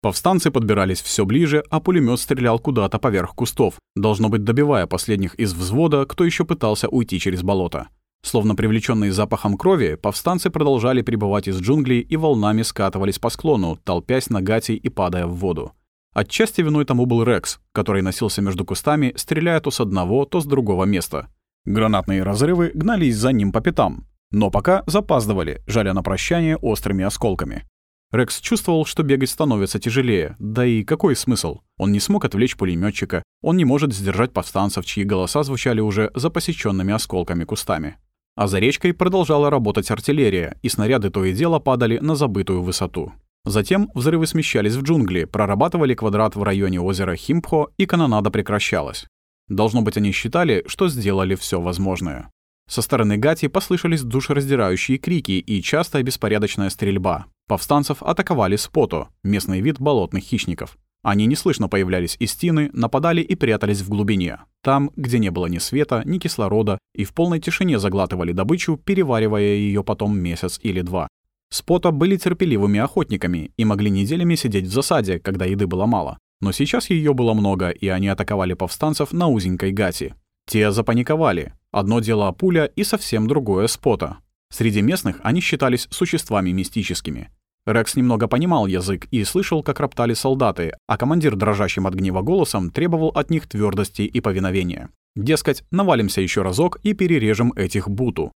Повстанцы подбирались все ближе, а пулемет стрелял куда-то поверх кустов, должно быть добивая последних из взвода, кто еще пытался уйти через болото. Словно привлеченные запахом крови, повстанцы продолжали прибывать из джунглей и волнами скатывались по склону, толпясь на гати и падая в воду. Отчасти виной тому был Рекс, который носился между кустами, стреляя то с одного, то с другого места. Гранатные разрывы гнались за ним по пятам, но пока запаздывали, жаля на прощание острыми осколками. Рекс чувствовал, что бегать становится тяжелее. Да и какой смысл? Он не смог отвлечь пулеметчика, он не может сдержать повстанцев, чьи голоса звучали уже за посеченными осколками кустами. А за речкой продолжала работать артиллерия, и снаряды то и дело падали на забытую высоту. Затем взрывы смещались в джунгли, прорабатывали квадрат в районе озера Химпхо, и канонада прекращалась. Должно быть, они считали, что сделали все возможное. Со стороны Гати послышались душераздирающие крики и частая беспорядочная стрельба. Повстанцев атаковали спото, местный вид болотных хищников. Они неслышно появлялись из тины, нападали и прятались в глубине. Там, где не было ни света, ни кислорода, и в полной тишине заглатывали добычу, переваривая ее потом месяц или два. Спота были терпеливыми охотниками и могли неделями сидеть в засаде, когда еды было мало. Но сейчас ее было много, и они атаковали повстанцев на узенькой гати. Те запаниковали. Одно дело пуля и совсем другое спота. Среди местных они считались существами мистическими. Рекс немного понимал язык и слышал, как роптали солдаты, а командир дрожащим от гнева голосом требовал от них твердости и повиновения. Дескать, навалимся еще разок и перережем этих буту.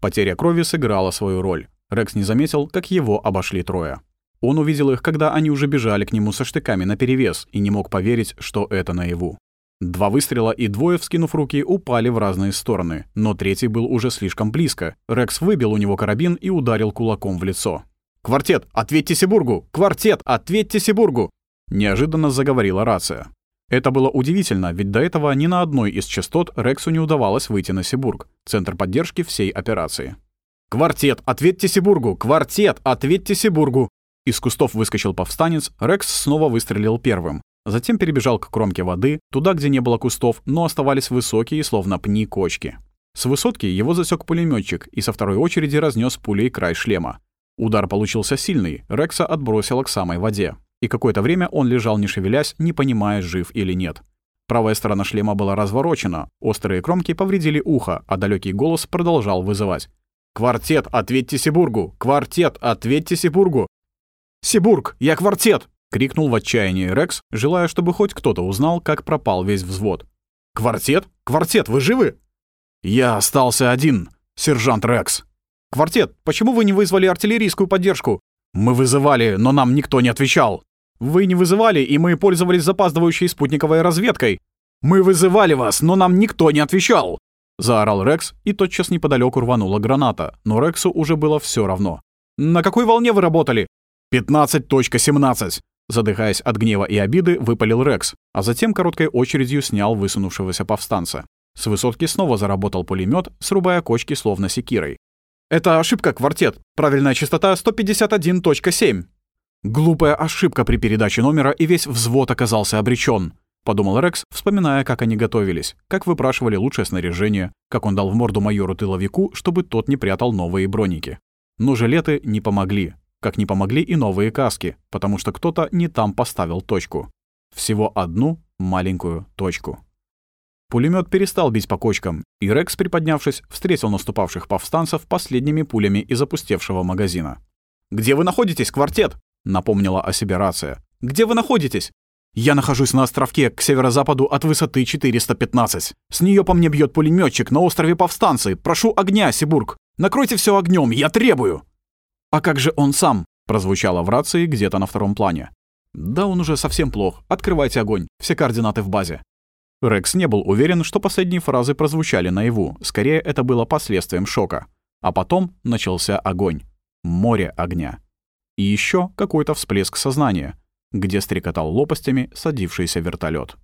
Потеря крови сыграла свою роль. Рекс не заметил, как его обошли трое. Он увидел их, когда они уже бежали к нему со штыками наперевес и не мог поверить, что это наяву. Два выстрела и двое, вскинув руки, упали в разные стороны, но третий был уже слишком близко. Рекс выбил у него карабин и ударил кулаком в лицо. «Квартет, ответьте Сибургу! Квартет, ответьте Сибургу!» Неожиданно заговорила рация. Это было удивительно, ведь до этого ни на одной из частот Рексу не удавалось выйти на Сибург, центр поддержки всей операции. «Квартет, ответьте Сибургу! Квартет, ответьте Сибургу!» Из кустов выскочил повстанец, Рекс снова выстрелил первым. Затем перебежал к кромке воды, туда, где не было кустов, но оставались высокие, словно пни, кочки. С высотки его засек пулеметчик и со второй очереди разнес пулей край шлема. Удар получился сильный, Рекса отбросило к самой воде. И какое-то время он лежал не шевелясь, не понимая, жив или нет. Правая сторона шлема была разворочена, острые кромки повредили ухо, а далекий голос продолжал вызывать. «Квартет, ответьте Сибургу! Квартет, ответьте Сибургу!» «Сибург, я квартет!» — крикнул в отчаянии Рекс, желая, чтобы хоть кто-то узнал, как пропал весь взвод. «Квартет? Квартет, вы живы?» «Я остался один, сержант Рекс», «Квартет, почему вы не вызвали артиллерийскую поддержку?» «Мы вызывали, но нам никто не отвечал». «Вы не вызывали, и мы пользовались запаздывающей спутниковой разведкой». «Мы вызывали вас, но нам никто не отвечал!» Заорал Рекс, и тотчас неподалеку рванула граната, но Рексу уже было все равно. «На какой волне вы работали?» «15.17», задыхаясь от гнева и обиды, выпалил Рекс, а затем короткой очередью снял высунувшегося повстанца. С высотки снова заработал пулемет, срубая кочки словно секирой. Это ошибка, квартет. Правильная частота 151.7. Глупая ошибка при передаче номера, и весь взвод оказался обречен. Подумал Рекс, вспоминая, как они готовились, как выпрашивали лучшее снаряжение, как он дал в морду майору-тыловику, чтобы тот не прятал новые броники. Но жилеты не помогли, как не помогли и новые каски, потому что кто-то не там поставил точку. Всего одну маленькую точку. Пулемет перестал бить по кочкам, и Рекс, приподнявшись, встретил наступавших повстанцев последними пулями из опустевшего магазина. «Где вы находитесь, квартет?» — напомнила о себе рация. «Где вы находитесь?» «Я нахожусь на островке к северо-западу от высоты 415. С нее по мне бьет пулеметчик на острове Повстанцы. Прошу огня, Сибург! Накройте все огнем, я требую!» «А как же он сам?» — прозвучало в рации где-то на втором плане. «Да он уже совсем плох. Открывайте огонь. Все координаты в базе». Рекс не был уверен, что последние фразы прозвучали наяву, скорее это было последствием шока. А потом начался огонь. Море огня. И еще какой-то всплеск сознания, где стрекотал лопастями садившийся вертолет.